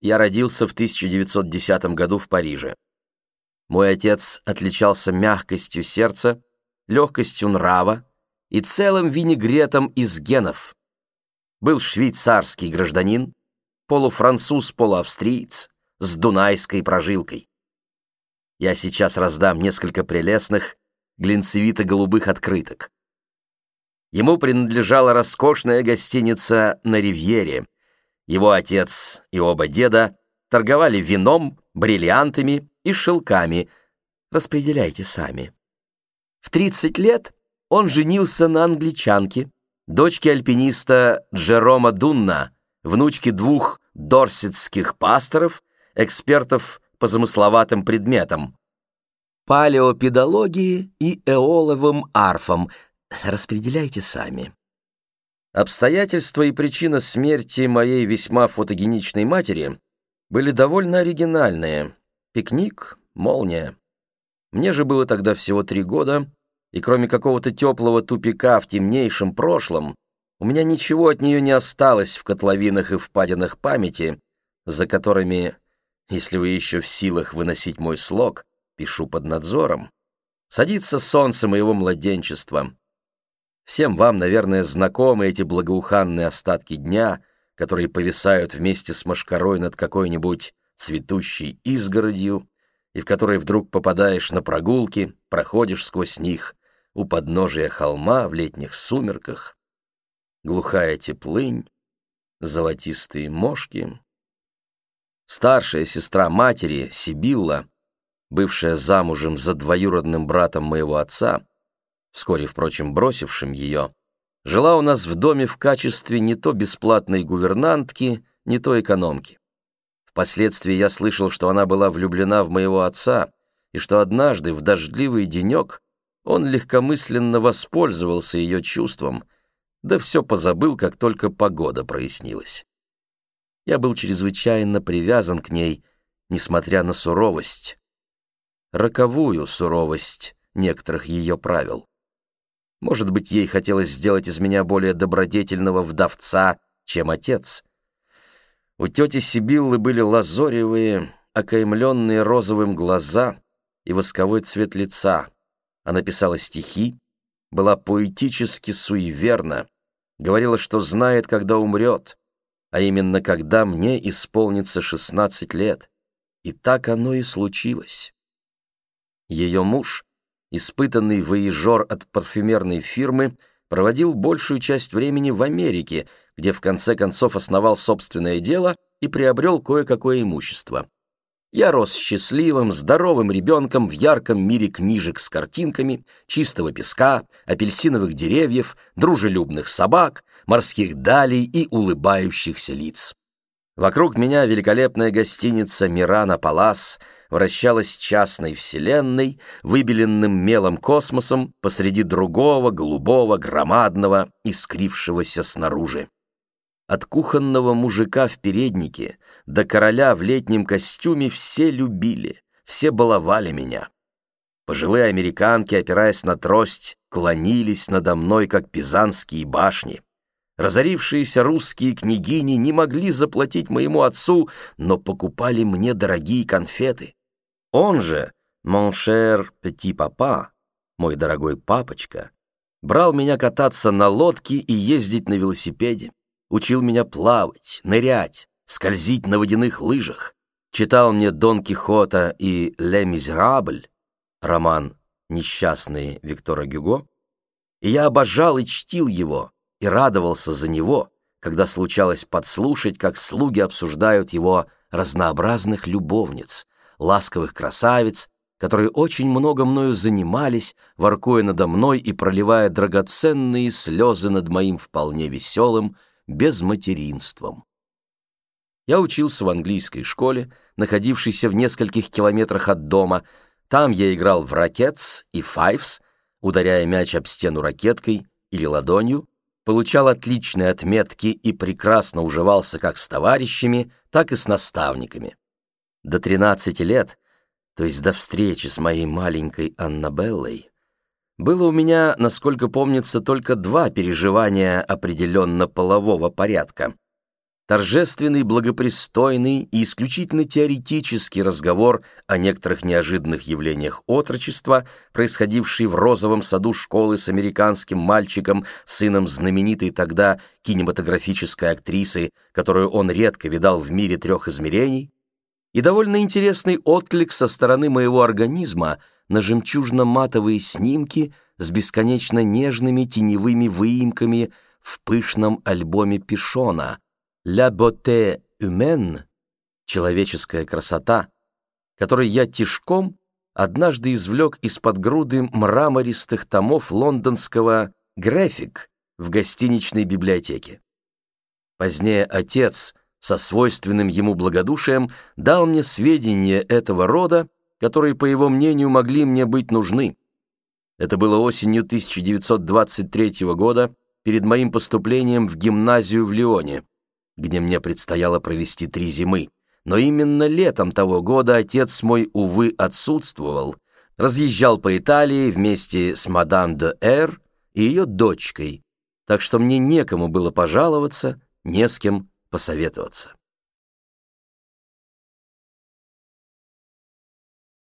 Я родился в 1910 году в Париже. Мой отец отличался мягкостью сердца, легкостью нрава и целым винегретом из генов. Был швейцарский гражданин, полуфранцуз-полуавстриец с дунайской прожилкой. Я сейчас раздам несколько прелестных, глинцевито-голубых открыток. Ему принадлежала роскошная гостиница на Ривьере. Его отец и оба деда торговали вином, бриллиантами и шелками. Распределяйте сами. В 30 лет он женился на англичанке, дочке альпиниста Джерома Дунна, внучке двух дорсетских пасторов, экспертов по замысловатым предметам, палеопедологии и эоловым арфам. Распределяйте сами. Обстоятельства и причина смерти моей весьма фотогеничной матери были довольно оригинальные. Пикник, молния. Мне же было тогда всего три года, и кроме какого-то теплого тупика в темнейшем прошлом, у меня ничего от нее не осталось в котловинах и впадинах памяти, за которыми, если вы еще в силах выносить мой слог, пишу под надзором, садится солнце моего младенчества. Всем вам, наверное, знакомы эти благоуханные остатки дня, которые повисают вместе с машкарой над какой-нибудь цветущей изгородью, и в которые вдруг попадаешь на прогулки, проходишь сквозь них у подножия холма в летних сумерках, глухая теплынь, золотистые мошки. Старшая сестра матери, Сибилла, бывшая замужем за двоюродным братом моего отца, вскоре, впрочем, бросившим ее, жила у нас в доме в качестве не то бесплатной гувернантки, не то экономки. Впоследствии я слышал, что она была влюблена в моего отца, и что однажды, в дождливый денек, он легкомысленно воспользовался ее чувством — да все позабыл, как только погода прояснилась. Я был чрезвычайно привязан к ней, несмотря на суровость, роковую суровость некоторых ее правил. Может быть, ей хотелось сделать из меня более добродетельного вдовца, чем отец. У тети Сибиллы были лазоревые, окаймленные розовым глаза и восковой цвет лица. Она писала стихи, была поэтически суеверна, говорила, что знает, когда умрет, а именно когда мне исполнится 16 лет. И так оно и случилось. Ее муж, испытанный воежор от парфюмерной фирмы, проводил большую часть времени в Америке, где в конце концов основал собственное дело и приобрел кое-какое имущество. Я рос счастливым, здоровым ребенком в ярком мире книжек с картинками, чистого песка, апельсиновых деревьев, дружелюбных собак, морских далей и улыбающихся лиц. Вокруг меня великолепная гостиница «Мирана Палас» вращалась частной вселенной, выбеленным мелом космосом посреди другого, голубого, громадного, искрившегося снаружи. От кухонного мужика в переднике до короля в летнем костюме все любили, все баловали меня. Пожилые американки, опираясь на трость, клонились надо мной, как пизанские башни. Разорившиеся русские княгини не могли заплатить моему отцу, но покупали мне дорогие конфеты. Он же, моншер Пети Папа, мой дорогой папочка, брал меня кататься на лодке и ездить на велосипеде учил меня плавать, нырять, скользить на водяных лыжах, читал мне Дон Кихота и «Ле Мизерабль», роман «Несчастные» Виктора Гюго, и я обожал и чтил его, и радовался за него, когда случалось подслушать, как слуги обсуждают его разнообразных любовниц, ласковых красавиц, которые очень много мною занимались, воркуя надо мной и проливая драгоценные слезы над моим вполне веселым, безматеринством. Я учился в английской школе, находившейся в нескольких километрах от дома. Там я играл в ракетс и файвс, ударяя мяч об стену ракеткой или ладонью, получал отличные отметки и прекрасно уживался как с товарищами, так и с наставниками. До 13 лет, то есть до встречи с моей маленькой Аннабеллой, было у меня, насколько помнится, только два переживания определенно полового порядка. торжественный, благопристойный и исключительно теоретический разговор о некоторых неожиданных явлениях отрочества, происходившей в розовом саду школы с американским мальчиком, сыном знаменитой тогда кинематографической актрисы, которую он редко видал в мире трех измерений, и довольно интересный отклик со стороны моего организма на жемчужно-матовые снимки с бесконечно нежными теневыми выемками в пышном альбоме Пишона «La beauté humaine» — «Человеческая красота», который я тишком однажды извлек из-под груды мрамористых томов лондонского «График» в гостиничной библиотеке. Позднее отец — со свойственным ему благодушием дал мне сведения этого рода, которые, по его мнению, могли мне быть нужны. Это было осенью 1923 года, перед моим поступлением в гимназию в Лионе, где мне предстояло провести три зимы. Но именно летом того года отец мой, увы, отсутствовал, разъезжал по Италии вместе с мадам де Эр и ее дочкой, так что мне некому было пожаловаться, не с кем посоветоваться.